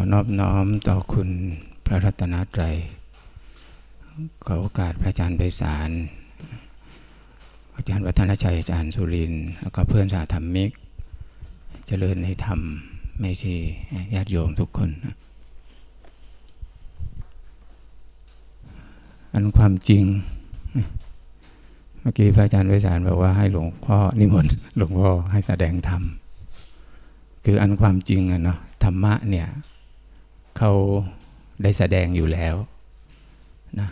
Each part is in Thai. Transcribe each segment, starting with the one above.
อนอบน้อมต่อคุณพระรัตนตรัย ขอโอกาสพระอาจารย์ไพศาล อาจารย์วัฒนชัยอาจารย์สุริน แล้วก็เพื่อนสาธรรมิก เจริญในธรรมไม่ใช่ญาติโยมทุกคน อันความจริง เมื่อกี้พระอาจารย์ไพศาลบอกว่าให้หลวงพ่อนิมนต์หลวงพ่อให้แสดงธรรม คืออันความจริงอะเนาะธรรมะเนี่ย เขาได้แสดงอยู่แล้วนะ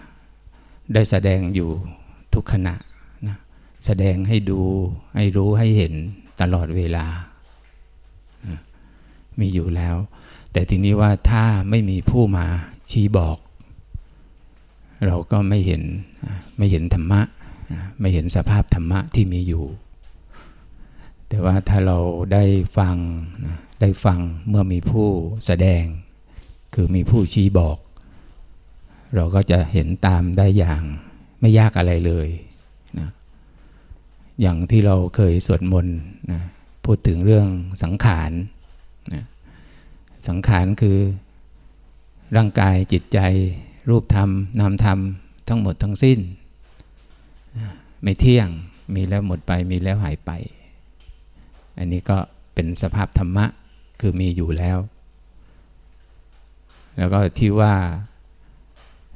ได้แสดงอยู่ทุกขณะนะแสดงให้ดูให้รู้ให้เห็นตลอดเวลานะมีอยู่แล้ว แต่ทีนี้ว่าถ้าไม่มีผู้มาชี้บอก เราก็ไม่เห็นไม่เห็นธรรมะ ไม่เห็นสภาพธรรมะที่มีอยู่ แต่ว่าถ้าเราได้ฟังได้ฟังเมื่อมีผู้แสดง คือมีผู้ชี้บอก เราก็จะเห็นตามได้อย่างไม่ยากอะไรเลยนะอย่างที่เราเคยสวดมนต์นะพูดถึงเรื่องสังขารนะสังขารคือร่างกายจิตใจ รูปธรรม นามธรรม ทั้งหมดทั้งสิ้น ไม่เที่ยงมีแล้วหมดไปมีแล้วหายไป อันนี้ก็เป็นสภาพธรรมะคือมีอยู่แล้ว แล้วก็ที่ว่า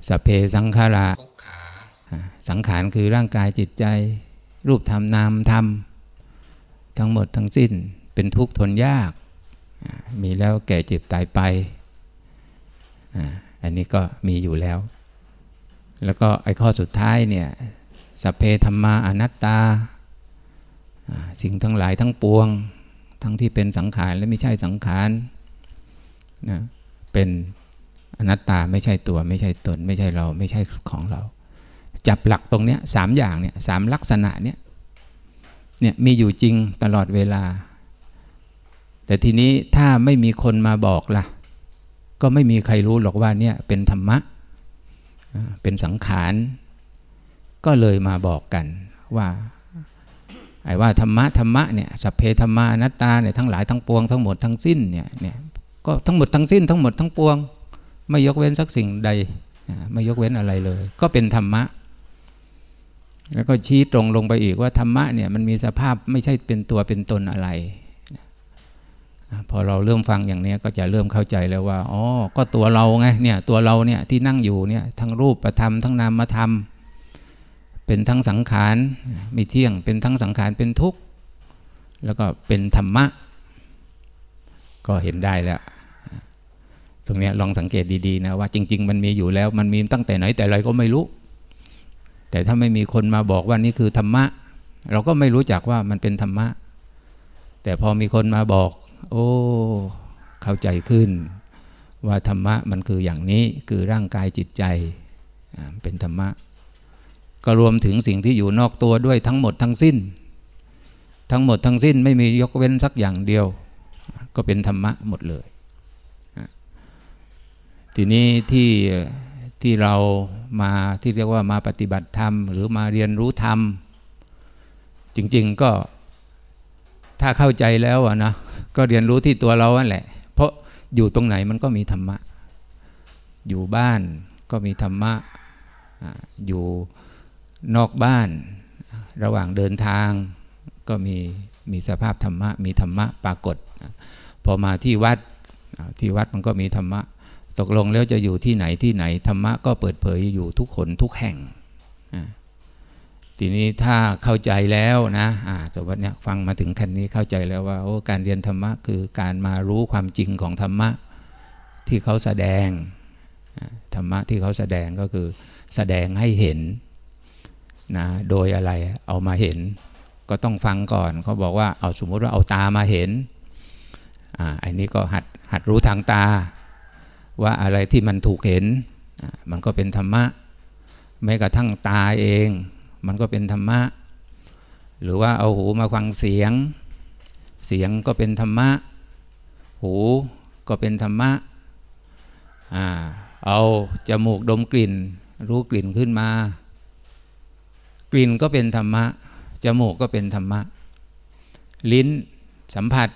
สเพสังขาราสังขารคือร่างกายจิตใจ รูปธรรมนามธรรม ทั้งหมดทั้งสิ้นเป็นทุกข์ทนยาก มีแล้วแก่เจ็บตายไป อันนี้ก็มีอยู่แล้ว แล้วก็ไอ้ข้อสุดท้ายเนี่ยสเพธรรมาอนัตตา สิ่งทั้งหลายทั้งปวง ทั้งที่เป็นสังขารและไม่ใช่สังขารนะเป็น อนัตตาไม่ใช่ตัวไม่ใช่ตน ไม่ใช่เราไม่ใช่ของเรา จับหลักตรงเนี้ยสามอย่างเนี่ยสามลักษณะเนี้ยเนี่ยมีอยู่จริงตลอดเวลา แต่ทีนี้ถ้าไม่มีคนมาบอกล่ะ ก็ไม่มีใครรู้หรอกว่าเนี่ยเป็นธรรมะ เป็นสังขาร ก็เลยมาบอกกันว่าไอ้ว่าธรรมะธรรมะเนี่ยสัพเพธรรมานัตตาเนี่ยทั้งหลายทั้งปวงทั้งหมดทั้งสิ้นเนี่ยเนี่ยก็ทั้งหมดทั้งสิ้นทั้งหมดทั้งปวง ไม่ยกเว้นสักสิ่งใด ไม่ยกเว้นอะไรเลย ก็เป็นธรรมะ แล้วก็ชี้ตรงลงไปอีกว่าธรรมะเนี่ยมันมีสภาพไม่ใช่เป็นตัวเป็นตนอะไร พอเราเริ่มฟังอย่างนี้ก็จะเริ่มเข้าใจแล้วว่าอ๋อก็ตัวเราไงเนี่ยตัวเราเนี่ยที่นั่งอยู่เนี่ยทั้งรูปประธรรมทั้งนามธรรมเป็นทั้งสังขารมีเที่ยง เป็นทั้งสังขารเป็นทุกข์แล้วก็เป็นธรรมะ ก็เห็นได้แล้ว ตรงนี้ลองสังเกตดีๆนะว่าจริง ๆ มันมีอยู่แล้ว มันมีตั้งแต่ไหนแต่ไรก็ไม่รู้ แต่ถ้าไม่มีคนมาบอกว่านี่คือธรรมะ เราก็ไม่รู้จักว่ามันเป็นธรรมะ แต่พอมีคนมาบอก โอ้ เข้าใจขึ้น ว่าธรรมะมันคืออย่างนี้คือร่างกายจิตใจเป็นธรรมะ ก็รวมถึงสิ่งที่อยู่นอกตัวด้วยทั้งหมดทั้งสิ้น ทั้งหมดทั้งสิ้นไม่มียกเว้นสักอย่างเดียว ก็เป็นธรรมะหมดเลย ทีนี้ที่ที่เรามาที่เรียกว่ามาปฏิบัติธรรม หรือมาเรียนรู้ธรรม จริง ๆก็ถ้าเข้าใจแล้วนะก็เรียนรู้ที่ตัวเรานั่นแหละ เพราะอยู่ตรงไหนมันก็มีธรรมะ อยู่บ้านก็มีธรรมะอยู่นอกบ้าน ระหว่างเดินทาง ก็มีมีสภาพธรรมะ มีธรรมะปรากฏ พอมาที่วัดที่วัดมันก็มีธรรมะ ตกลงแล้วจะอยู่ที่ไหนที่ไหนธรรมะก็เปิดเผยอยู่ทุกคนทุกแห่งทีนี้ถ้าเข้าใจแล้วนะแต่ว่าเนี่ยฟังมาถึงคันนี้เข้าใจแล้วว่าการเรียนธรรมะคือการมารู้ความจริงของธรรมะที่เขาแสดงธรรมะที่เขาแสดงก็คือแสดงให้เห็นนะโดยอะไรเอามาเห็น ก็ต้องฟังก่อนเขาบอกว่าเอาสมมติว่าเอาตามาเห็นอ่าอันนี้ก็หัดหัดรู้ทางตา ว่าอะไรที่มันถูกเห็น มันก็เป็นธรรมะ แม้กระทั่งตาเอง มันก็เป็นธรรมะ หรือว่าเอาหูมาฟังเสียง เสียงก็เป็นธรรมะ หูก็เป็นธรรมะอเอาจมูกดมกลิ่น รู้กลิ่นขึ้นมา กลิ่นก็เป็นธรรมะ จมูกก็เป็นธรรมะ ลิ้นสัมผัส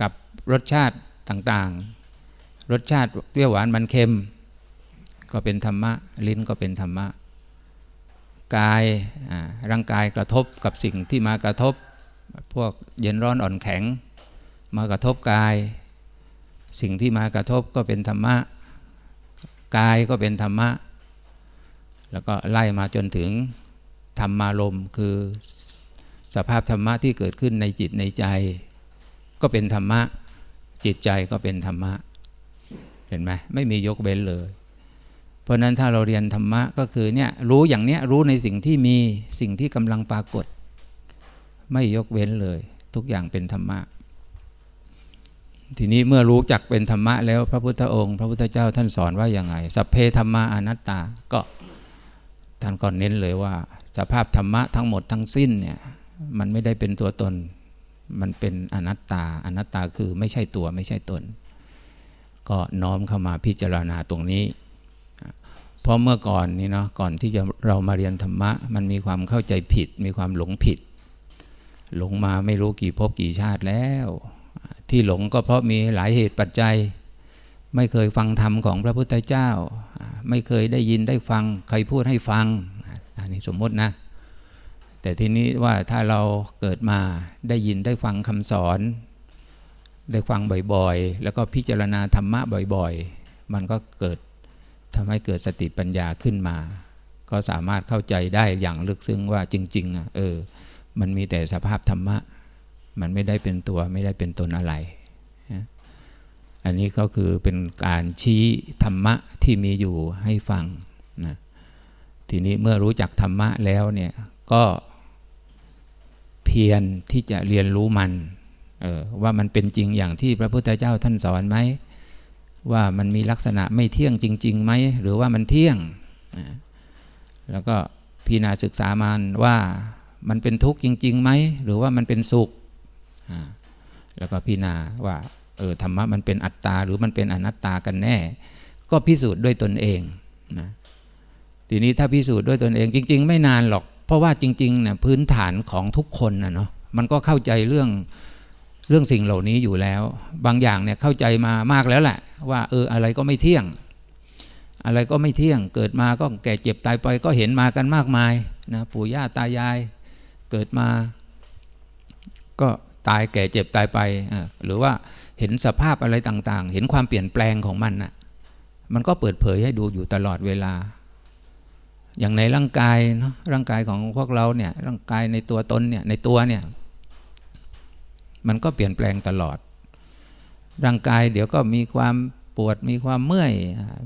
กับรสชาติต่าง รสชาติเปรี้ยวหวานมันเค็ม ก็เป็นธรรมะ ลิ้นก็เป็นธรรมะ กายร่างกายกระทบกับสิ่งที่มากระทบ พวกเย็นร้อนอ่อนแข็ง มากระทบกาย สิ่งที่มากระทบก็เป็นธรรมะ กายก็เป็นธรรมะ แล้วก็ไล่มาจนถึงธรรมารมคือสภาพธรรมะที่เกิดขึ้นในจิตในใจ ก็เป็นธรรมะ จิตใจก็เป็นธรรมะ ห็นไหมไม่มียกเว้นเลย เพราะนั้นถ้าเราเรียนธรรมะก็คือเนี่ยรู้อย่างเนี้ยรู้ในสิ่งที่มีสิ่งที่กำลังปรากฏ ไม่ยกเว้นเลย ทุกอย่างเป็นธรรมะ ทีนี้เมื่อรู้จักเป็นธรรมะแล้วพระพุทธองค์ พระพุทธเจ้าท่านสอนว่าอย่างไงสัพเพธรรมาอนัตตาก็ท่านก็เน้นเลยว่า สภาพธรรมะทั้งหมดทั้งสิ้นเนี่ยมันไม่ได้เป็นตัวตน มันเป็นอนัตตา อนัตตาคือไม่ใช่ตัวไม่ใช่ตน ก็น้อมเข้ามาพิจารณาตรงนี้ เพราะเมื่อก่อนนี่เนาะก่อนที่จะเรามาเรียนธรรมะ มันมีความเข้าใจผิด มีความหลงผิด หลงมาไม่รู้กี่ภพกี่ชาติแล้ว ที่หลงก็เพราะมีหลายเหตุปัจจัย ไม่เคยฟังธรรมของพระพุทธเจ้า ไม่เคยได้ยินได้ฟัง ใครพูดให้ฟังอันนี้สมมตินะ แต่ทีนี้ว่าถ้าเราเกิดมาได้ยินได้ฟังคำสอน ได้ฟังบ่อยๆ แล้วก็พิจารณาธรรมะบ่อยๆ มันก็เกิดทำให้เกิดสติปัญญาขึ้นมา ก็สามารถเข้าใจได้อย่างลึกซึ้งว่าจริงๆอะเออ มันมีแต่สภาพธรรมะ มันไม่ได้เป็นตัวไม่ได้เป็นตนอะไร อันนี้ก็คือเป็นการชี้ธรรมะที่มีอยู่ให้ฟังนะทีนี้เมื่อรู้จักธรรมะแล้วเนี่ยก็เพียรที่จะเรียนรู้มัน ว่ามันเป็นจริงอย่างที่พระพุทธเจ้าท่านสอนไหมว่ามันมีลักษณะไม่เที่ยงจริงๆไหมหรือว่ามันเที่ยง แล้วก็พิจารณาศึกษามันว่ามันเป็นทุกข์จริงๆไหมหรือว่ามันเป็นสุข แล้วก็พิจารณาว่าเออธรรมะมันเป็นอัตตาหรือมันเป็นอนัตตากันแน่ ก็พิสูจน์ด้วยตนเองนะทีนี้ถ้าพิสูจน์ด้วยตนเองจริง ๆ ไม่นานหรอก เพราะว่าจริงๆเนี่ยพื้นฐานของทุกคนนะเนาะมันก็เข้าใจเรื่อง เรื่องสิ่งเหล่านี้อยู่แล้ว บางอย่างเนี่ยเข้าใจมามากแล้วแหละว่าเอออะไรก็ไม่เที่ยง อะไรก็ไม่เที่ยง เกิดมาก็แก่เจ็บตายไปก็เห็นมากันมากมายนะปู่ย่าตายาย เกิดมา ก็ตายแก่เจ็บตายไปหรือว่าเห็นสภาพอะไรต่างๆ เห็นความเปลี่ยนแปลงของมันนะ่ะมันก็เปิดเผยให้ดูอยู่ตลอดเวลา อย่างในร่างกายเนาะร่างกายของพวกเราเนี่ยร่างกายในตัวตนเนี่ยในตัวเนี่ย มันก็เปลี่ยนแปลงตลอด ร่างกายเดี๋ยวก็มีความปวด มีความเมื่อย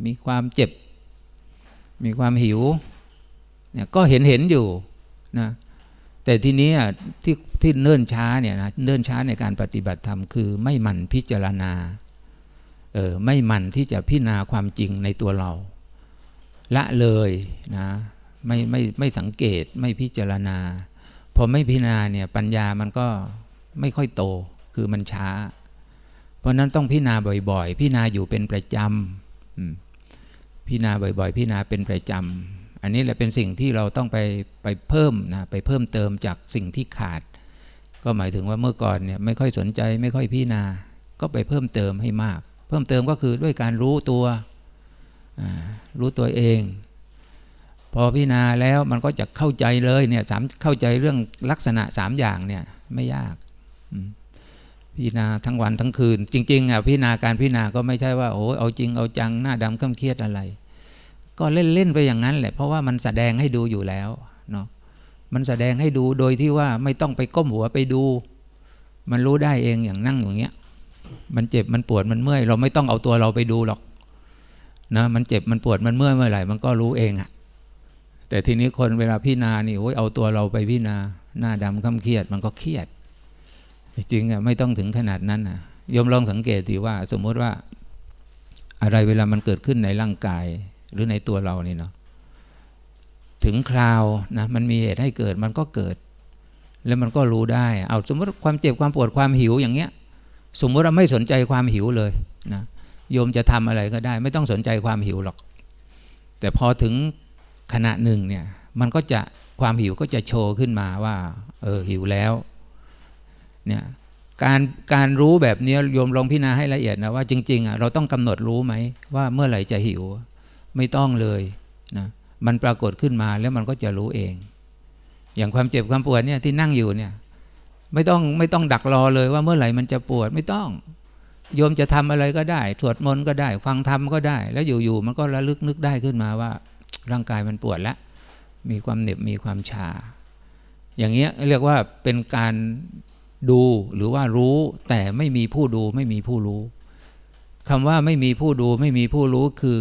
มีความเจ็บ มีความหิวเนี่ยก็เห็นเห็นอยู่นะแต่ทีนี้ที่ที่เนิ่นช้าเนี่ยนะเนิ่นช้าในการปฏิบัติธรรมคือไม่หมั่นพิจารณาเออไม่หมั่นที่จะพิจารณาความจริงในตัวเรา ละเลยนะไม่ไม่ไม่สังเกตไม่พิจารณาพอไม่พิจารณาเนี่ยปัญญามันก็ ไม่ค่อยโตคือมันช้า เพราะนั้นต้องพิจารณาบ่อย ๆ พิจารณาอยู่เป็นประจำพิจารณาบ่อย ๆ พิจารณาเป็นประจำอันนี้แหละเป็นสิ่งที่เราต้องไปไปเพิ่มนะไปเพิ่มเติมจากสิ่งที่ขาด ก็หมายถึงว่าเมื่อก่อนเนี่ยไม่ค่อยสนใจไม่ค่อยพิจารณาก็ไปเพิ่มเติมให้มาก เพิ่มเติมก็คือด้วยการรู้ตัวรู้ตัวเอง พอพิจารณาแล้วมันก็จะเข้าใจเลยเนี่ยสามเข้าใจเรื่องลักษณะสามอย่างเนี่ยไม่ยาก พิจารณาทั้งวันทั้งคืน จริงๆอะพิจารณาการพิจารณาก็ไม่ใช่ว่าโอ้เอาจริงเอาจังหน้าดำเข้ามเครียดอะไร ก็เล่นๆไปอย่างนั้นแหละเพราะว่ามันแสดงให้ดูอยู่แล้วเนาะมันแสดงให้ดูโดยที่ว่าไม่ต้องไปก้มหัวไปดู มันรู้ได้เองอย่างนั่งอย่างเงี้ย มันเจ็บมันปวดมันเมื่อย เราไม่ต้องเอาตัวเราไปดูหรอกนะมันเจ็บมันปวดมันเมื่อยเมื่อไหร่มันก็รู้เองอะแต่ทีนี้คนเวลาพี่นานี่โอ้ยเอาตัวเราไปพี่นาหน้าดำข้าเครียดมันก็เครียด จริงอะไม่ต้องถึงขนาดนั้นนะยมลองสังเกตดีว่า สมมติว่า อะไรเวลามันเกิดขึ้นในร่างกายหรือในตัวเรานี่เนาะถึงคราวนะมันมีเหตุให้เกิดมันก็เกิด แล้วมันก็รู้ได้ เอาสมมติความเจ็บความปวดความหิวอย่างเงี้ย สมมติเราไม่สนใจความหิวเลยนะโยมจะทำอะไรก็ได้ ไม่ต้องสนใจความหิวหรอก แต่พอถึงขณะหนึ่งเนี่ยมันก็จะความหิวก็จะโชว์ขึ้นมาว่า เออหิวแล้ว เนี่ยการการรู้แบบนี้โยมลองพิจารณาให้ละเอียดนะว่าจริงๆอะเราต้องกำหนดรู้ไหมว่าเมื่อไหร่จะหิว ไม่ต้องเลยนะมันปรากฏขึ้นมาแล้วมันก็จะรู้เอง อย่างความเจ็บความปวดเนี่ยที่นั่งอยู่เนี่ยไม่ต้องไม่ต้องดักรอเลยว่าเมื่อไหร่มันจะปวดไม่ต้อง โยมจะทำอะไรก็ได้สวดมนต์ก็ได้ ฟังธรรมก็ได้ แล้วอยู่ๆมันก็ระลึกนึกได้ขึ้นมาว่า ร่างกายมันปวดแล้วมีความเหน็บมีความชา อย่างเงี้ยเรียกว่าเป็นการ ดูหรือว่ารู้ แต่ไม่มีผู้ดูไม่มีผู้รู้คำว่าไม่มีผู้ดูไม่มีผู้รู้คือ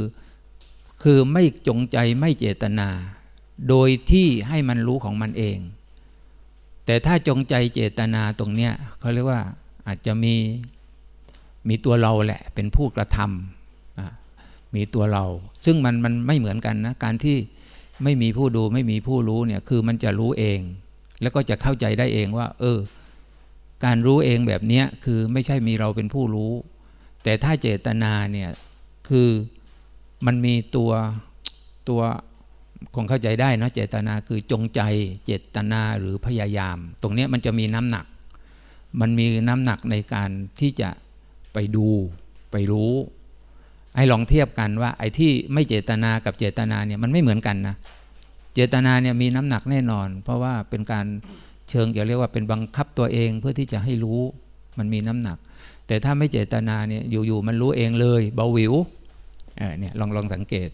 คือไม่จงใจไม่เจตนา โดยที่ให้มันรู้ของมันเอง แต่ถ้าจงใจเจตนาตรงเนี้ยเขาเรียกว่าอาจจะมีมีตัวเราแหละเป็นผู้กระทำมีตัวเรา ซึ่งมันมันไม่เหมือนกันนะการที่ไม่มีผู้ดูไม่มีผู้รู้เนี่ยคือมันจะรู้เอง แล้วก็จะเข้าใจได้เองว่า เออ การรู้เองแบบนี้คือไม่ใช่มีเราเป็นผู้รู้ แต่ถ้าเจตนาเนี่ยคือมันมีตัวตัวคงเข้าใจได้นะเจตนาคือจงใจเจตนาหรือพยายาม ตรงนี้มันจะมีน้ำหนัก มันมีน้ำหนักในการที่จะไปดูไปรู้ให้ลองเทียบกันว่าไอ้ที่ไม่เจตนากับเจตนาเนี่ยมันไม่เหมือนกันนะ เจตนาเนี่ยมีน้ำหนักแน่นอน เพราะว่าเป็นการ เชิงจะเรียกว่าเป็นบังคับตัวเองเพื่อที่จะให้รู้มันมีน้ำหนัก แต่ถ้าไม่เจตนาเนี่ยอยู่ๆมันรู้เองเลย เบาหวิวเนี่ยลองลองสังเกต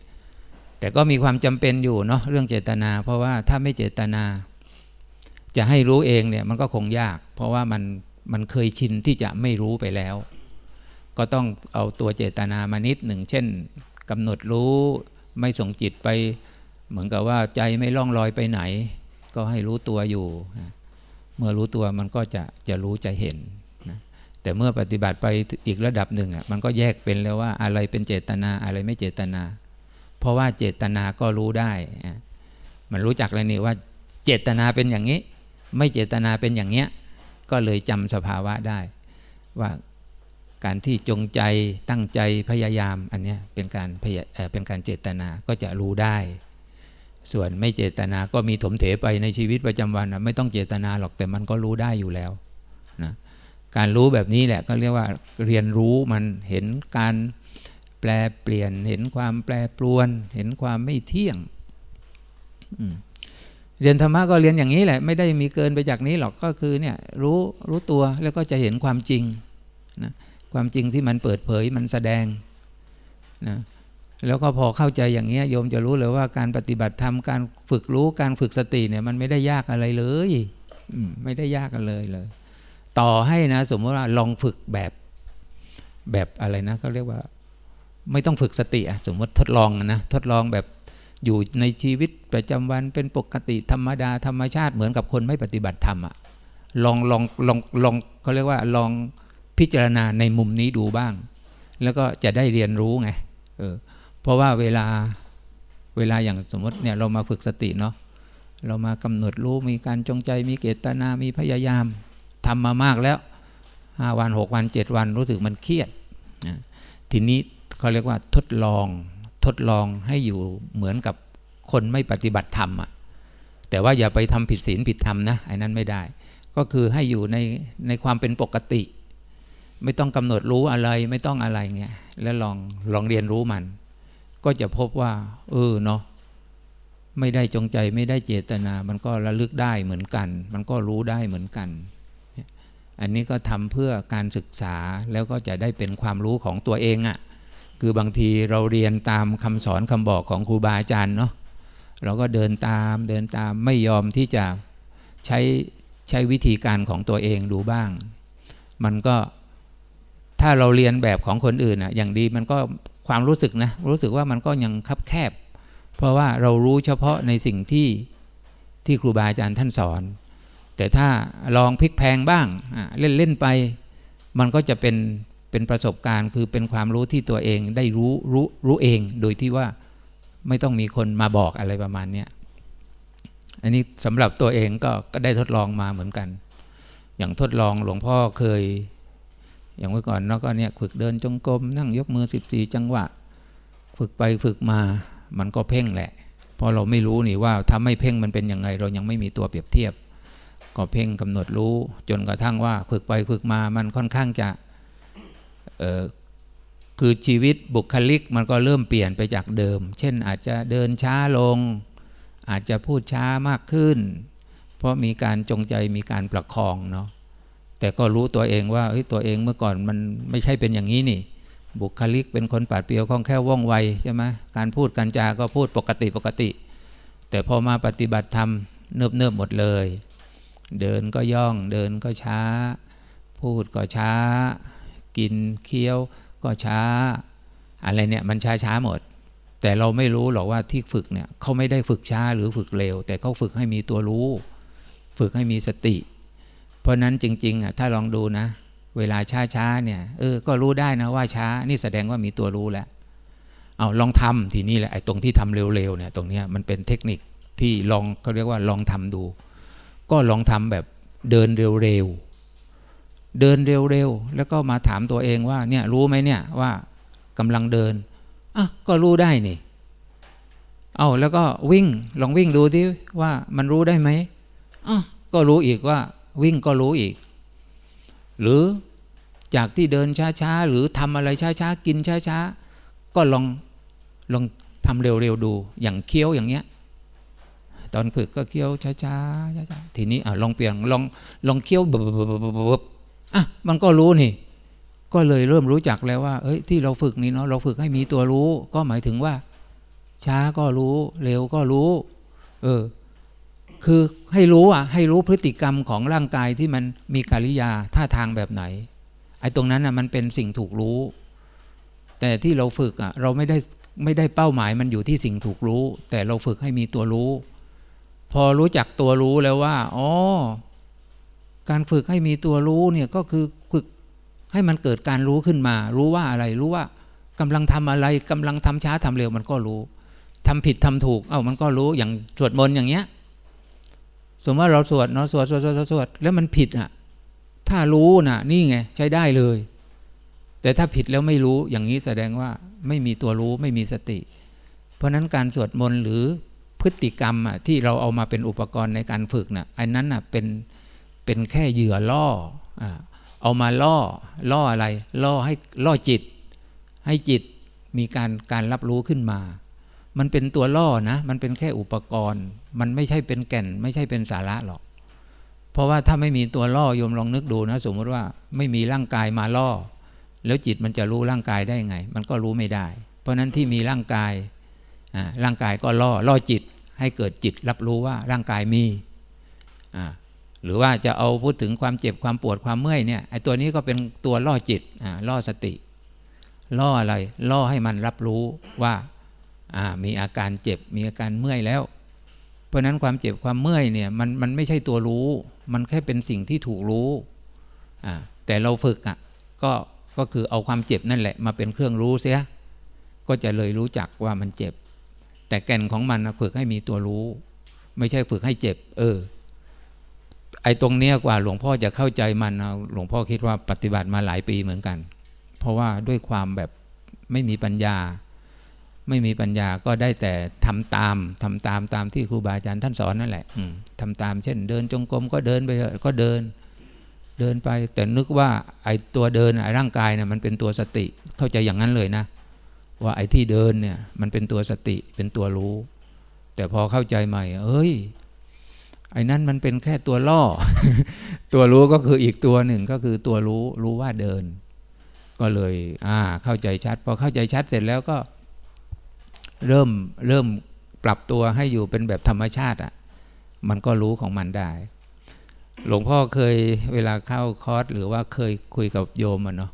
แต่ก็มีความจำเป็นอยู่เนาะเรื่องเจตนา เพราะว่าถ้าไม่เจตนา จะให้รู้เองเนี่ยมันก็คงยาก เพราะว่ามันมันเคยชินที่จะไม่รู้ไปแล้ว ก็ต้องเอาตัวเจตนามานิดหนึ่ง เช่นกำหนดรู้ไม่ส่งจิตไป เหมือนกับว่าใจไม่ล่องลอยไปไหน ก็ให้รู้ตัวอยู่ เมื่อรู้ตัวมันก็จะจะรู้จะเห็นนะแต่เมื่อปฏิบัติไปอีกระดับหนึ่งอะมันก็แยกเป็นแล้วว่าอะไรเป็นเจตนาอะไรไม่เจตนา เพราะว่าเจตนาก็รู้ได้ มันรู้จักแล้วนี่ว่า เจตนาเป็นอย่างนี้ ไม่เจตนาเป็นอย่างเนี้ยก็เลยจำสภาวะได้ ว่าการที่จงใจตั้งใจพยายามอันนี้เป็นการเป็นการเจตนาก็จะรู้ได้ ส่วนไม่เจตนาก็มีถมเถไปในชีวิตประจำวันนะไม่ต้องเจตนาหรอกแต่มันก็รู้ได้อยู่แล้วนะการรู้แบบนี้แหละก็เรียกว่าเรียนรู้มันเห็นการแปลเปลี่ยน เห็นความแปรปรวน เห็นความไม่เที่ยงเรียนธรรมะก็เรียนอย่างนี้แหละ ไม่ได้มีเกินไปจากนี้หรอกก็คือเนี่ยรู้รู้ตัวแล้วก็จะเห็นความจริงนะความจริงที่มันเปิดเผยมันแสดงนะ แล้วก็พอเข้าใจอย่างนี้โยมจะรู้เลยว่าการปฏิบัติธรรมการฝึกรู้การฝึกสติเนี่ยมันไม่ได้ยากอะไรเลยไม่ได้ยากกันเลยเลย ต่อให้นะ สมมติว่าลองฝึกแบบแบบอะไรนะเขาเรียกว่า ไม่ต้องฝึกสติอะสมมติทดลองนะทดลองแบบอยู่ในชีวิตประจำวันเป็นปกติธรรมดาธรรมชาติเหมือนกับคนไม่ปฏิบัติธรรมอะลองลองลองลองเขาเรียกว่าลองพิจารณาในมุมนี้ดูบ้าง แล้วก็จะได้เรียนรู้ไงเออ เพราะว่าเวลาเวลาอย่างสมมติเนี่ยเรามาฝึกสติเนาะเรามากำหนดรู้มีการจงใจมีเกตนามีพยายามทำมามากแล้วห้าวันหกวันเจ็ดวันรู้สึกมันเครียดนะทีนี้เขาเรียกว่าทดลองทดลองให้อยู่เหมือนกับคนไม่ปฏิบัติธรรมอะแต่ว่าอย่าไปทำผิดศีลผิดธรรมนะไอ้นั้นไม่ได้ ก็คือให้อยู่ในในความเป็นปกติ ไม่ต้องกำหนดรู้อะไรไม่ต้องอะไรเงี้ยแล้วลองลองเรียนรู้มัน ก็จะพบว่า เออเนาะไม่ได้จงใจไม่ได้เจตนา มันก็ระลึกได้เหมือนกัน มันก็รู้ได้เหมือนกัน อันนี้ก็ทำเพื่อการศึกษาแล้วก็จะได้เป็นความรู้ของตัวเองอะ่ะคือบางทีเราเรียนตามคำสอนคำบอกของครูบาอาจารย์เนาะเราก็เดินตามเดินตามไม่ยอมที่จะใช้ใช้วิธีการของตัวเองดูบ้าง มันก็ถ้าเราเรียนแบบของคนอื่นอะอย่างดีมันก็ ความรู้สึกนะรู้สึกว่ามันก็ยังคับแคบ เพราะว่าเรารู้เฉพาะในสิ่งที่ที่ครูบาอาจารย์ท่านสอน แต่ถ้าลองพลิกแพงบ้างเล่นเล่นไป มันก็จะเป็นเป็นประสบการณ์ คือเป็นความรู้ที่ตัวเองได้รู้รู้รู้เอง โดยที่ว่าไม่ต้องมีคนมาบอกอะไรประมาณนี้อันนี้สำหรับตัวเองก็ก็ได้ทดลองมาเหมือนกัน อย่างทดลองหลวงพ่อเคย อย่างเมื่อก่อนเนาะก็เนี่ยฝึกเดินจงกรมนั่งยกมือ 14 จังหวะ ฝึกไปฝึกมามันก็เพ่งแหละ เพราะเราไม่รู้นี่ว่าถ้าไม่เพ่งมันเป็นยังไง เรายังไม่มีตัวเปรียบเทียบ ก็เพ่งกำหนดรู้จนกระทั่งว่าฝึกไปฝึกมามันค่อนข้างจะคือชีวิตบุคลิกมันก็เริ่มเปลี่ยนไปจากเดิม เช่นอาจจะเดินช้าลง อาจจะพูดช้ามากขึ้น เพราะมีการจงใจมีการประคองเนาะ แต่ก็รู้ตัวเองว่าเฮ้ยตัวเองเมื่อก่อนมันไม่ใช่เป็นอย่างนี้นี่ บุคลิกเป็นคนปาดเปรียวคล่องแคล่วว่องไวใช่ไหมการพูดการจาก็พูดปกติปกติ แต่พอมาปฏิบัติธรรมเนิบเนิบหมดเลย เดินก็ย่องเดินก็ช้า พูดก็ช้า กินเคี้ยวก็ช้า อะไรเนี่ยมันช้าช้าหมด แต่เราไม่รู้หรอกว่าที่ฝึกเนี่ยเขาไม่ได้ฝึกช้าหรือฝึกเร็ว แต่เขาฝึกให้มีตัวรู้ ฝึกให้มีสติ เพราะนั้นจริง ๆอะถ้าลองดูนะ เวลาช้าช้าเนี่ยเออก็รู้ได้นะว่าช้า นี่แสดงว่ามีตัวรู้แล้วเอาลองทำทีนี้แหละไอ้ตรงที่ทำเร็วๆเนี่ยตรงเนี้ยมันเป็นเทคนิคที่ลองเขาเรียกว่าลองทำดู ก็ลองทำแบบเดินเร็วๆเดินเร็วๆแล้วก็มาถามตัวเองว่าเนี่ยรู้ไหมเนี่ยว่ากำลังเดินอะก็รู้ได้นี่เอาแล้วก็วิ่งลองวิ่งดูที่ว่ามันรู้ได้ไหมอะก็รู้อีกว่า วิ่งก็รู้อีก หรือจากที่เดินช้าๆ หรือทำอะไรช้าๆ กินช้าๆ ก็ลองลองทำเร็วๆ ดูอย่างเคี้ยวอย่างเงี้ย ตอนฝึกก็เคี้ยวช้าๆช้าๆทีนี้อะลองเปลี่ยนลองลองเคี้ยวบบอะมันก็รู้นี่ ก็เลยเริ่มรู้จักแล้วว่าเอ้ยที่เราฝึกนี่เนาะเราฝึกให้มีตัวรู้ ก็หมายถึงว่า ช้าก็รู้ เร็วก็รู้ เออ คือให้รู้อะให้รู้พฤติกรรมของร่างกายที่มันมีกิริยาท่าทางแบบไหนไอ้ตรงนั้นอะมันเป็นสิ่งถูกรู้ แต่ที่เราฝึกอะเราไม่ได้ไม่ได้เป้าหมายมันอยู่ที่สิ่งถูกรู้ แต่เราฝึกให้มีตัวรู้ พอรู้จักตัวรู้แล้วว่าอ๋อการฝึกให้มีตัวรู้เนี่ยก็คือฝึกให้มันเกิดการรู้ขึ้นมา รู้ว่าอะไรรู้ว่ากำลังทำอะไรกำลังทำช้าทำเร็วมันก็รู้ทำผิดทำถูก เอ้ามันก็รู้อย่างสวดมนต์อย่างเงี้ย สมมติว่าเราสวดเนาะสวดสวดสวดสวดแล้วมันผิดอะ ถ้ารู้น่ะ นี่ไงใช้ได้เลย แต่ถ้าผิดแล้วไม่รู้อย่างนี้แสดงว่าไม่มีตัวรู้ไม่มีสติ เพราะนั้นการสวดมนต์หรือพฤติกรรมอะที่เราเอามาเป็นอุปกรณ์ในการฝึกน่ะอันนั้นน่ะเป็นเป็นแค่เหยื่อล่อเอามาล่อล่ออะไร ล่อให้ล่อจิต ให้จิตมีการการรับรู้ขึ้นมา มันเป็นตัวล่อนะ มันเป็นแค่อุปกรณ์ มันไม่ใช่เป็นแก่น ไม่ใช่เป็นสาระหรอก เพราะว่าถ้าไม่มีตัวล่อโยมลองนึกดูนะ สมมติว่าไม่มีร่างกายมาล่อ แล้วจิตมันจะรู้ร่างกายได้ไง มันก็รู้ไม่ได้ เพราะนั้นที่มีร่างกายร่างกายก็ล่อล่อจิต ให้เกิดจิตรับรู้ว่าร่างกายมีหรือว่าจะเอาพูดถึงความเจ็บความปวดความเมื่อยเนี่ยไอ้ตัวนี้ก็เป็นตัวล่อจิตอ่าล่อสติ ล่ออะไรล่อให้มันรับรู้ว่า มีอาการเจ็บมีอาการเมื่อยแล้ว เพราะนั้นความเจ็บความเมื่อยเนี่ยมันมันไม่ใช่ตัวรู้ มันแค่เป็นสิ่งที่ถูกรู้แต่เราฝึกอะก็ก็คือเอาความเจ็บนั่นแหละมาเป็นเครื่องรู้เสียก็จะเลยรู้จักว่ามันเจ็บ แต่แก่นของมันฝึกให้มีตัวรู้ ไม่ใช่ฝึกให้เจ็บ เออ ไอ้ตรงเนี้ยกว่าหลวงพ่อจะเข้าใจมันหลวงพ่อคิดว่าปฏิบัติมาหลายปีเหมือนกัน เพราะว่าด้วยความแบบไม่มีปัญญา ไม่มีปัญญาก็ได้แต่ทำตามทำตามตามที่ครูบาอาจารย์ท่านสอนนั่นแหละทำตามเช่น เดินจงกรมก็เดินไปก็เดิน เดินไป แต่นึกว่าไอ้ตัวเดินไอ้ร่างกายเนี่ยมันเป็นตัวสติเข้าใจอย่างนั้นเลยนะ ว่าไอ้ที่เดินเนี่ยมันเป็นตัวสติเป็นตัวรู้ แต่พอเข้าใจใหม่ เอ้ยไอ้นั้นมันเป็นแค่ตัวล่อ ตัวรู้ก็คืออีกตัวหนึ่งก็คือตัวรู้รู้ว่าเดิน ก็เลยอ่าเข้าใจชัด พอเข้าใจชัดเสร็จแล้วก็ เริ่มเริ่มปรับตัวให้อยู่เป็นแบบธรรมชาติอะมันก็รู้ของมันได้ หลวงพ่อเคยเวลาเข้าคอร์สหรือว่าเคยคุยกับโยมอะเนาะ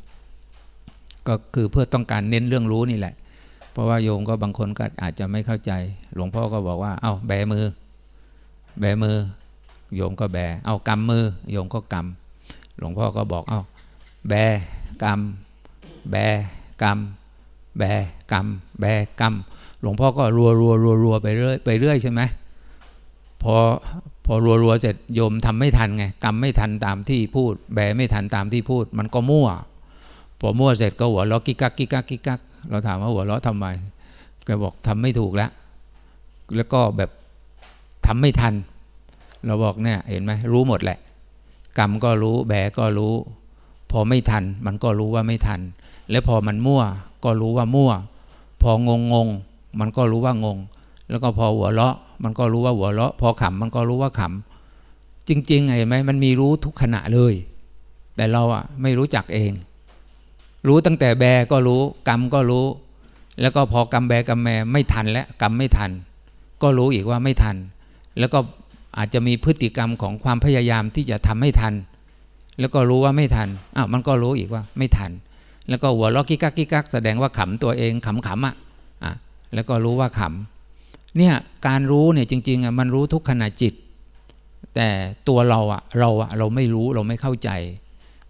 ก็คือเพื่อต้องการเน้นเรื่องรู้นี่แหละ เพราะว่าโยมก็บางคนก็อาจจะไม่เข้าใจ หลวงพ่อก็บอกว่า เอา้าแบมือ แบมือ โยมก็แบ เอากำมือ โยมก็กำหลวงพ่อก็บอก เอาแบกำแบกำแบกำแบกำ หลวงพ่อก็รัวรัวรัวรัวไปเรื่อยไปเรื่อยใช่ไหมพอพอรัวรัวเสร็จโยมทำไม่ทันไงกำไม่ทันตามที่พูด แบไม่ทันตามที่พูด มันก็มั่ว พอมั่วเสร็จก็หัวเราะกิกกักกิกกักกิกกักเราถามว่าหัวเราะทำไมแกบอกทำไม่ถูกแล้ว แล้วก็แบบทำไม่ทัน เราบอกเนี่ยเห็นไหมรู้หมดแหละ กรรมก็รู้แบก็รู้ พอไม่ทัน มันก็รู้ว่าไม่ทัน แล้วพอมันมั่วก็รู้ว่ามั่ว พองงงง มันก็รู้ว่างง แล้วก็พอหัวเราะ มันก็รู้ว่าหัวเราะ พอขำมันก็รู้ว่าขำจริงๆเห็นไหมมันมีรู้ทุกขณะเลย แต่เราอะไม่รู้จักเอง รู้ตั้งแต่แบก็รู้กรรมก็รู้ แล้วก็พอกรรมแบกรรมแมไม่ทันแล้วกรรมไม่ทัน ก็รู้อีกว่าไม่ทัน แล้วก็อาจจะมีพฤติกรรมของความพยายามที่จะทำให้ทัน แล้วก็รู้ว่าไม่ทันอ้าวมันก็รู้อีกว่าไม่ทัน แล้วก็หัวเราะกิกกักกิกกักแสดงว่าขำตัวเองขำขำอะอะ แล้วก็รู้ว่าขำเนี่ยการรู้เนี่ยจริงๆอะมันรู้ทุกขณะจิต แต่ตัวเราอะเราอะเราไม่รู้เราไม่เข้าใจ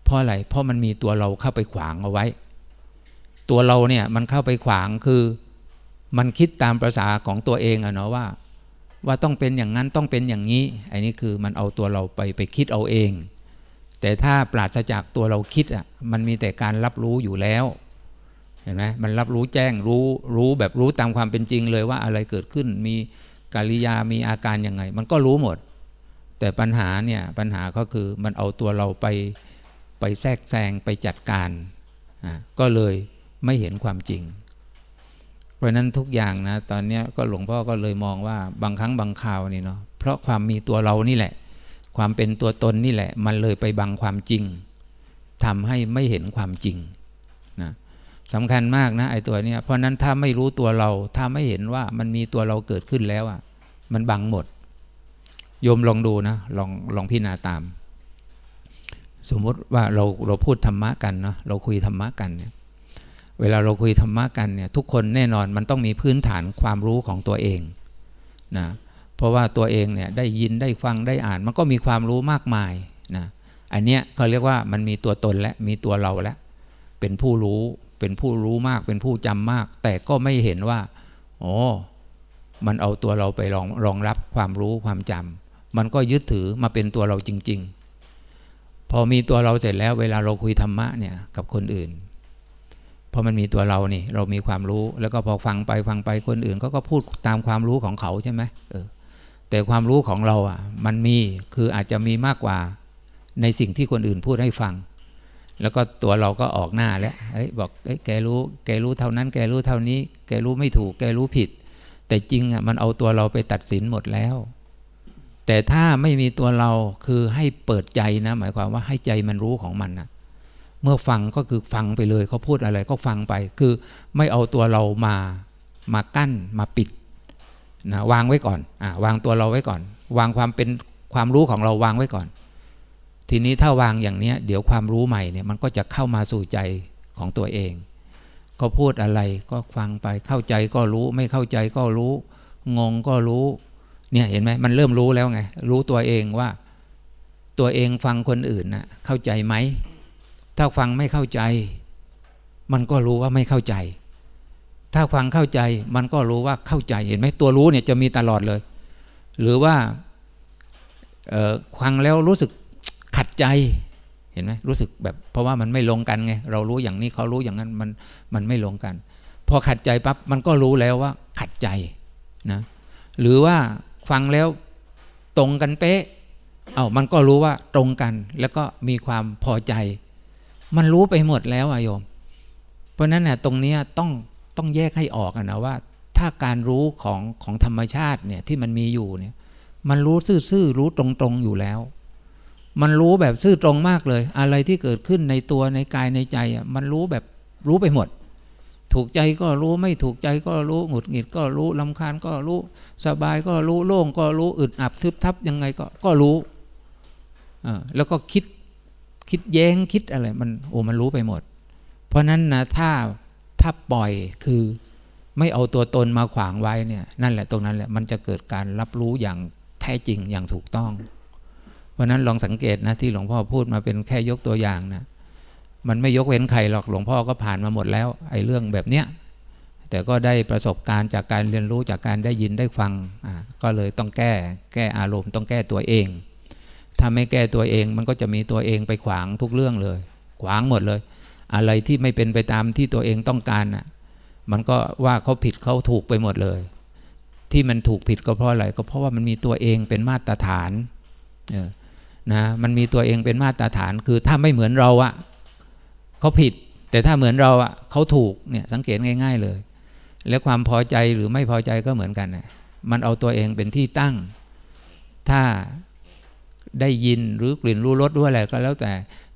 เพราะอะไรเพราะมันมีตัวเราเข้าไปขวางเอาไว้ ตัวเราเนี่ยมันเข้าไปขวางคือมันคิดตามประษาของตัวเองอะเนาะว่า ว่าต้องเป็นอย่างนั้นต้องเป็นอย่างนี้อันนี้คือมันเอาตัวเราไปไปคิดเอาเอง แต่ถ้าปราศจากตัวเราคิดอะมันมีแต่การรับรู้อยู่แล้ว ห็นไหมมันรับรู้แจ้งรู้รู้แบบรู้ตามความเป็นจริงเลยว่าอะไรเกิดขึ้นมีกิริยามีอาการยังไง มันก็รู้หมด แต่ปัญหาเนี่ยปัญหาก็คือมันเอาตัวเราไปไปแทรกแซงไปจัดการอะก็เลยไม่เห็นความจริง เพราะนั้นทุกอย่างนะตอนนี้ก็หลวงพ่อก็เลยมองว่าบางครั้งบางคราวนี่เนาะเพราะความมีตัวเรานี่แหละ ความเป็นตัวตนนี่แหละ มันเลยไปบังความจริงทำให้ไม่เห็นความจริงนะ สำคัญมากนะไอ้ตัวเนี้ยเพราะนั้นถ้าไม่รู้ตัวเรา ถ้าไม่เห็นว่ามันมีตัวเราเกิดขึ้นแล้วอะ มันบังหมดโยมลองดูนะลองลองพิจารณาตาม สมมติว่าเราเราพูดธรรมะกันเนาะเราคุยธรรมะกันเนี่ยเวลาเราคุยธรรมะกันเนี่ยทุกคนแน่นอนมันต้องมีพื้นฐานความรู้ของตัวเองนะเพราะว่าตัวเองเนี่ยได้ยินได้ฟังได้อ่าน มันก็มีความรู้มากมายนะอันเนี้ยเขาเรียกว่ามันมีตัวตนและมีตัวเราแล้วเป็นผู้รู้ เป็นผู้รู้มากเป็นผู้จำมาก แต่ก็ไม่เห็นว่าโอ้มันเอาตัวเราไปรองรองรับความรู้ความจำมันก็ยึดถือมาเป็นตัวเราจริง ๆ พอมีตัวเราเสร็จแล้วเวลาเราคุยธรรมะเนี่ยกับคนอื่นพราะมันมีตัวเรานี่เรามีความรู้แล้วก็พอฟังไปฟังไปคนอื่นก็ก็พูดตามความรู้ของเขาใช่ไหมเออแต่ความรู้ของเราอะมันมีคืออาจจะมีมากกว่าในสิ่งที่คนอื่นพูดให้ฟัง แล้วก็ตัวเราก็ออกหน้าแล้วเฮ้ยบอกเอ้ยแกรู้แกรู้เท่านั้น แกรู้เท่านี้ แกรู้ไม่ถูก แกรู้ผิด แต่จริงอะมันเอาตัวเราไปตัดสินหมดแล้ว แต่ถ้าไม่มีตัวเราคือให้เปิดใจนะ หมายความว่าให้ใจมันรู้ของมันนะเมื่อฟังก็คือฟังไปเลยเขาพูดอะไรก็ฟังไป คือไม่เอาตัวเรามามากั้นมาปิดนะวางไว้ก่อนอวางตัวเราไว้ก่อน วางความเป็นความรู้ของเราวางไว้ก่อน ทีนี้ถ้าวางอย่างนี้เดี๋ยวความรู้ใหม่เนี่ยมันก็จะเข้ามาสู่ใจของตัวเอง ก็พูดอะไรก็ฟังไปเข้าใจก็รู้ไม่เข้าใจก็รู้ งงก็รู้เนี่ยเห็นไหมมันเริ่มรู้แล้วไงรู้ตัวเองว่า ตัวเองฟังคนอื่นนะเข้าใจไหมถ้าฟังไม่เข้าใจ มันก็รู้ว่าไม่เข้าใจ ถ้าฟังเข้าใจมันก็รู้ว่าเข้าใจเห็นไหมตัวรู้เนี่ยจะมีตลอดเลย หรือว่าฟังแล้วรู้สึก ขัดใจเห็นไหมรู้สึกแบบเพราะว่ามันไม่ลงกันไงเรารู้อย่างนี้เขารู้อย่างนั้นมันมันไม่ลงกัน พอขัดใจปั๊บมันก็รู้แล้วว่าขัดใจนะหรือว่าฟังแล้วตรงกันเป๊ะเอา้ามันก็รู้ว่าตรงกัน แล้วก็มีความพอใจ มันรู้ไปหมดแล้วอะโยม เพราะนั้นเนี่ยตรงนี้ต้องต้องแยกให้ออกนะว่า ถ้าการรู้ของของธรรมชาติเนี่ยที่มันมีอยู่เนี่ยมันรู้ซื่อๆรู้ตรงๆอยู่แล้ว มันรู้แบบซื่อตรงมากเลย อะไรที่เกิดขึ้นในตัวในกายในใจอะมันรู้แบบรู้ไปหมด ถูกใจก็รู้ไม่ถูกใจก็รู้หงุดหงิดก็รู้ลำคาญก็รู้ สบายก็รู้โล่งก็รู้อึดอับทึบทับยังไงก็ก็รู้อ่าแล้วก็คิดคิดแย้งคิดอะไรมันโอ้มันรู้ไปหมด เพราะนั้นนะถ้าถ้าปล่อยคือไม่เอาตัวตนมาขวางไว้เนี่ยนั่นแหละตรงนั้นแหละมันจะเกิดการรับรู้อย่างแท้จริงอย่างถูกต้อง ราะนั้นลองสังเกตนะที่หลวงพ่อพูดมาเป็นแค่ยกตัวอย่างนะมันไม่ยกเว้นใครหรอกหลวงพ่อก็ผ่านมาหมดแล้วไอ้เรื่องแบบเนี้ยแต่ก็ได้ประสบการณ์จากการเรียนรู้จากการได้ยินได้ฟังอ่าก็เลยต้องแก้แก้อารมณ์ต้องแก้ตัวเอง ถ้าไม่แก้ตัวเองมันก็จะมีตัวเองไปขวางทุกเรื่องเลย ขวางหมดเลย อะไรที่ไม่เป็นไปตามที่ตัวเองต้องการน่ะมันก็ว่าเขาผิดเขาถูกไปหมดเลย ที่มันถูกผิดก็เพราะอะไรก็เพราะว่ามันมีตัวเองเป็นมาตรฐาน นะมันมีตัวเองเป็นมาตรฐานคือถ้าไม่เหมือนเราอะเขาผิด แต่ถ้าเหมือนเราอะเขาถูกเนี่ยสังเกตง่าย ๆเลย แล้วความพอใจหรือไม่พอใจก็เหมือนกันนะมันเอาตัวเองเป็นที่ตั้ง ถ้าได้ยินหรือกลิ่นรู้รสด้วยอะไรก็แล้วแต่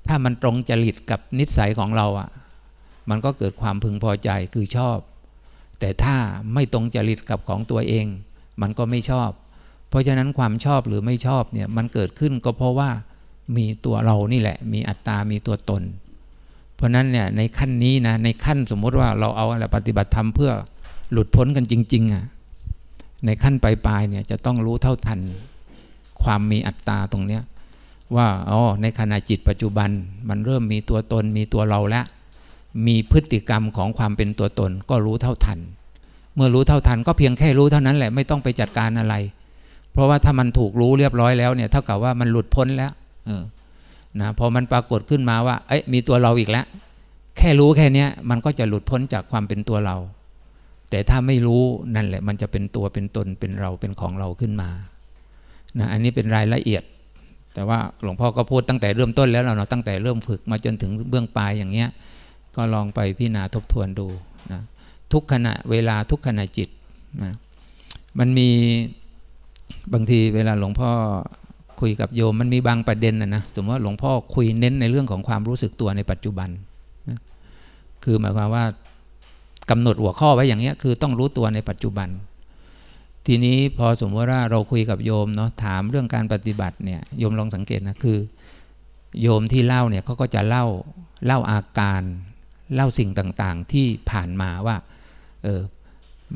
ถ้ามันตรงจริตกับนิสัยของเราอะมันก็เกิดความพึงพอใจคือชอบ แต่ถ้าไม่ตรงจริตกับของตัวเอง มันก็ไม่ชอบ ราะฉะนั้นความชอบหรือไม่ชอบเนี่ยมันเกิดขึ้นก็เพราะว่ามีตัวเรานี่แหละ มีอัตตา มีตัวตน เพราะนั้นเนี่ยในขั้นนี้นะในขั้นสมมติว่าเราเอาอะไรปฏิบัติธรรมเพื่อหลุดพ้นกันจริงๆอะในขั้นปลายๆเนี่ยจะต้องรู้เท่าทันความมีอัตตาตรงเนี้ยว่าอ๋อในขณะจิตปัจจุบันมันเริ่มมีตัวตนมีตัวเราแล้วมีพฤติกรรมของความเป็นตัวตนก็รู้เท่าทัน เมื่อรู้เท่าทันก็เพียงแค่รู้เท่านั้นแหละไม่ต้องไปจัดการอะไร เพราะว่าถ้ามันถูกรู้เรียบร้อยแล้วเนี่ยเท่ากับว่ามันหลุดพ้นแล้วเออนะพอมันปรากฏขึ้นมาว่าเอ๊ะมีตัวเราอีกแล้ว แค่รู้แค่นี้มันก็จะหลุดพ้นจากความเป็นตัวเรา แต่ถ้าไม่รู้นั่นแหละ มันจะเป็นตัวเป็นตนเป็นเราเป็นของเราขึ้นมานะอันนี้เป็นรายละเอียด แต่ว่าหลวงพ่อก็พูดตั้งแต่เริ่มต้นแล้วเราตั้งแต่เริ่มฝึกมาจนถึงเบื้องปลายอย่างเงี้ยก็ลองไปพิจารณาทบทวนดูนะทุกขณะเวลาทุกขณะจิตนะมันมี บางทีเวลาหลวงพ่อคุยกับโยมมันมีบางประเด็นนะนะสมมติว่าหลวงพ่อคุยเน้นในเรื่องของความรู้สึกตัวในปัจจุบันนะคือหมายความว่ากำหนดหัวข้อไว้อย่างเงี้ยคือต้องรู้ตัวในปัจจุบัน ทีนี้พอสมมติว่าเราคุยกับโยมเนาะถามเรื่องการปฏิบัติเนี่ยโยมลองสังเกตนะคือ โยมที่เล่าเนี่ยเขาก็จะเล่าเล่าอาการเล่าสิ่งต่างๆที่ผ่านมาว่าเออ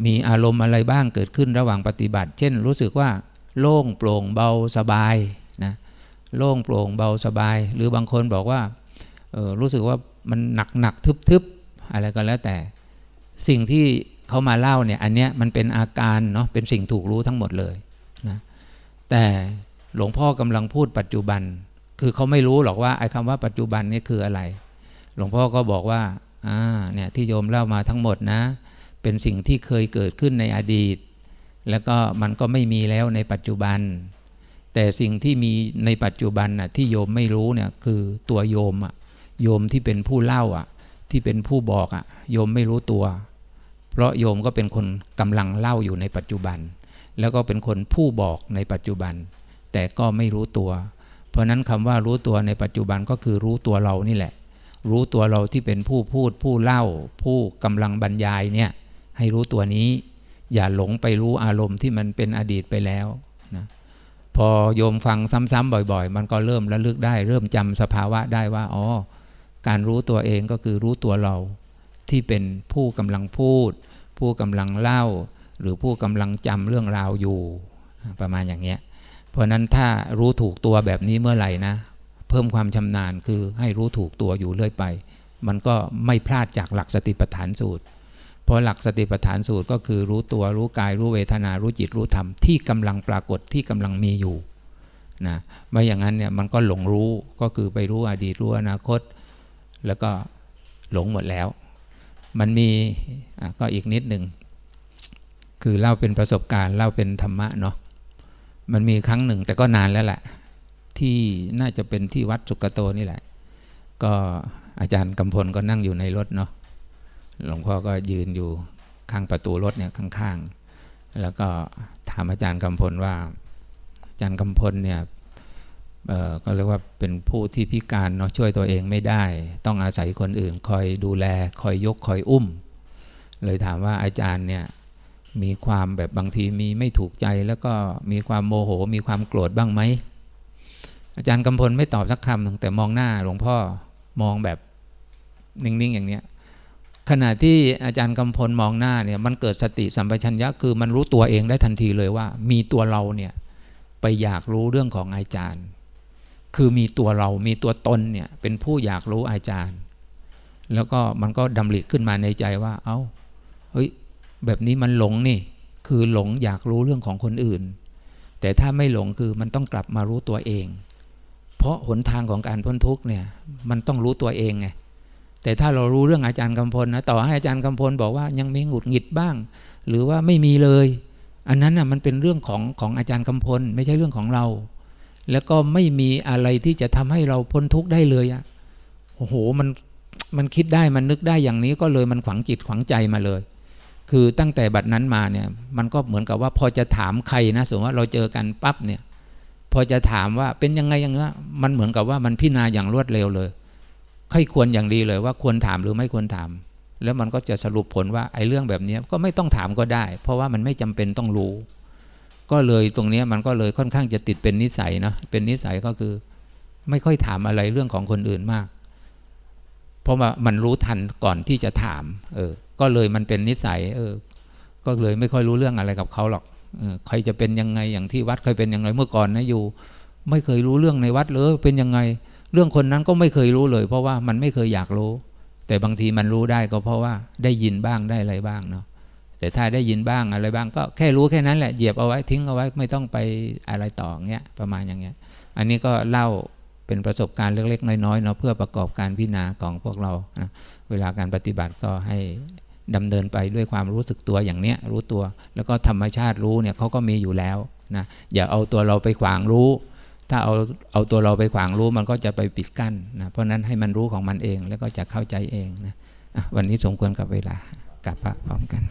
มีอารมณ์อะไรบ้างเกิดขึ้นระหว่างปฏิบัติ เช่น รู้สึกว่า โล่งโปร่งเบาสบายนะโล่งโปร่งเบาสบาย หรือบางคนบอกว่าออรู้สึกว่ามันหนักหนักทึบๆอะไรก็แล้วแต่ สิ่งที่เขามาเล่าเนี่ยอันเนี้ยมันเป็นอาการเนาะเป็นสิ่งถูกรู้ทั้งหมดเลยนะแต่หลวงพ่อกำลังพูดปัจจุบัน คือเขาไม่รู้หรอกว่าไอ้คำว่าปัจจุบันนี่คืออะไร หลวงพ่อก็บอกว่าอ่าเนี่ยที่โยมเล่ามาทั้งหมดนะ เป็นสิ่งที่เคยเกิดขึ้นในอดีต แล้วก็มันก็ไม่มีแล้วในปัจจุบัน แต่สิ่งที่มีในปัจจุบันน่ะที่โยมไม่รู้เนี่ยคือตัวโยมอะโยมที่เป็นผู้เล่าอะที่เป็นผู้บอกอะโยมไม่รู้ตัว เพราะโยมก็เป็นคนกำลังเล่าอยู่ในปัจจุบัน แล้วก็เป็นคนผู้บอกในปัจจุบัน แต่ก็ไม่รู้ตัว เพราะนั้นคำว่ารู้ตัวในปัจจุบันก็คือรู้ตัวเรานี่แหละ รู้ตัวเราที่เป็นผู้พูดผู้เล่า ผู้กำลังบรรยายเนี่ย ให้รู้ตัวนี้ อย่าหลงไปรู้อารมณ์ที่มันเป็นอดีตไปแล้วนะพอโยมฟังซ้ำๆบ่อย ๆ มันก็เริ่มระลึกได้ เริ่มจำสภาวะได้ว่าอ๋อการรู้ตัวเองก็คือรู้ตัวเรา ที่เป็นผู้กำลังพูด ผู้กำลังเล่า หรือผู้กำลังจำเรื่องราวอยู่ ประมาณอย่างเงี้ยเพราะนั้นถ้ารู้ถูกตัวแบบนี้เมื่อไหร่นะ เพิ่มความชำนาญคือให้รู้ถูกตัวอยู่เรื่อยไป มันก็ไม่พลาดจากหลักสติปัฏฐานสูตร เพราะหลักสติปัฏฐานสูตรก็คือรู้ตัวรู้กายรู้เวทนารู้จิตรู้ธรรมที่กำลังปรากฏที่กำลังมีอยู่นะไม่อย่างนั้นเนี่ยมันก็หลงรู้ก็คือไปรู้อดีตรู้อนาคต แล้วก็หลงหมดแล้ว มันมีก็อีกนิดหนึ่งคือเล่าเป็นประสบการณ์เล่าเป็นธรรมะเนาะมันมีครั้งหนึ่งแต่ก็นานแล้วแหละที่น่าจะเป็นที่วัดสุกโตนี่แหละ ก็อาจารย์กำพลก็นั่งอยู่ในรถเนาะ หลวงพ่อก็ยืนอยู่ข้างประตูรถเนี่ยข้างๆ แล้วก็ถามอาจารย์กำพลว่า อาจารย์กำพลเนี่ยก็เรียกว่าเป็นผู้ที่พิการเนาะช่วยตัวเองไม่ได้ ต้องอาศัยคนอื่น คอยดูแล คอยยกคอยอุ้ม เลยถามว่าอาจารย์เนี่ยมีความแบบบางทีมีไม่ถูกใจแล้วก็มีความโมโห มีความโกรธบ้างไหม อาจารย์กำพลไม่ตอบสักคำแต่มองหน้าหลวงพ่อมองแบบนิ่งๆอย่างเนี้ย ขณะที่อาจารย์กำพลมองหน้าเนี่ยมันเกิดสติสัมปชัญญะคือมันรู้ตัวเองได้ทันทีเลยว่า มีตัวเราเนี่ยไปอยากรู้เรื่องของอาจารย์ คือมีตัวเรามีตัวตนเนี่ยเป็นผู้อยากรู้อาจารย์ แล้วก็มันก็ดำริขึ้นมาในใจว่า เอา้าเฮ้ยแบบนี้มันหลงนี่ คือหลงอยากรู้เรื่องของคนอื่น แต่ถ้าไม่หลงคือมันต้องกลับมารู้ตัวเอง เพราะหนทางของการพ้นทุกเนี่ยมันต้องรู้ตัวเองไง แต่ถ้าเรารู้เรื่องอาจารย์กำพลนะต่อให้อาจารย์กำพลบอกว่ายังมีหงุดหงิดบ้าง หรือว่าไม่มีเลย อันนั้นน่ะมันเป็นเรื่องของของอาจารย์กำพลไม่ใช่เรื่องของเรา แล้วก็ไม่มีอะไรที่จะทำให้เราพ้นทุกข์ได้เลยอะโอ้โหมันมันคิดได้มันนึกได้อย่างนี้ก็เลยมันขวางจิตขวางใจมาเลย คือตั้งแต่บัดนั้นมาเนี่ยมันก็เหมือนกับว่าพอจะถามใครนะสมมติว่าเราเจอกันปั๊บเนี่ยพอจะถามว่าเป็นยังไงอย่างเงี้ยมันเหมือนกับว่ามันพิจารณาอย่างรวดเร็วเลย ใครควรอย่างดีเลยว่าควรถามหรือไม่ควรถาม แล้วมันก็จะสรุปผลว่าไอ้เรื่องแบบนี้ก็ไม่ต้องถามก็ได้ เพราะว่ามันไม่จำเป็นต้องรู้ ก็เลยตรงนี้มันก็เลยค่อนข้างจะติดเป็นนิสัยเนาะเป็นนิสัยก็คือไม่ค่อยถามอะไรเรื่องของคนอื่นมาก เพราะว่ามันรู้ทันก่อนที่จะถาม เออ ก็เลยมันเป็นนิสัย เออ ก็เลยไม่ค่อยรู้เรื่องอะไรกับเขาหรอกเออใครจะเป็นยังไงอย่างที่วัดเคยเป็นยังไงเมื่อก่อนนะอยู่ ไม่เคยรู้เรื่องในวัดเลยเป็นยังไง เรื่องคนนั้นก็ไม่เคยรู้เลย เพราะว่ามันไม่เคยอยากรู้ แต่บางทีมันรู้ได้ก็เพราะว่าได้ยินบ้างได้อะไรบ้างเนาะแต่ถ้าได้ยินบ้างอะไรบ้าง ก็แค่รู้แค่นั้นแหละเหยียบเอาไว้ทิ้งเอาไว้ไม่ต้องไปอะไรต่อเงี้ยประมาณอย่างเงี้ย อันนี้ก็เล่าเป็นประสบการณ์เล็กๆ น้อยๆเนาะเพื่อประกอบการพิจารณาของพวกเรานะเวลาการปฏิบัติก็ให้ดำเนินไปด้วยความรู้สึกตัวอย่างเนี้ยรู้ตัว แล้วก็ธรรมชาติรู้เนี่ยเขาก็มีอยู่แล้วนะอย่าเอาตัวเราไปขวางรู้ ถ้าเอาเอาตัวเราไปขวางรู้มันก็จะไปปิดกั้นนะเพราะนั้นให้มันรู้ของมันเองแล้วก็จะเข้าใจเองนะวันนี้สมควรกับเวลากลับพระพร้อมกัน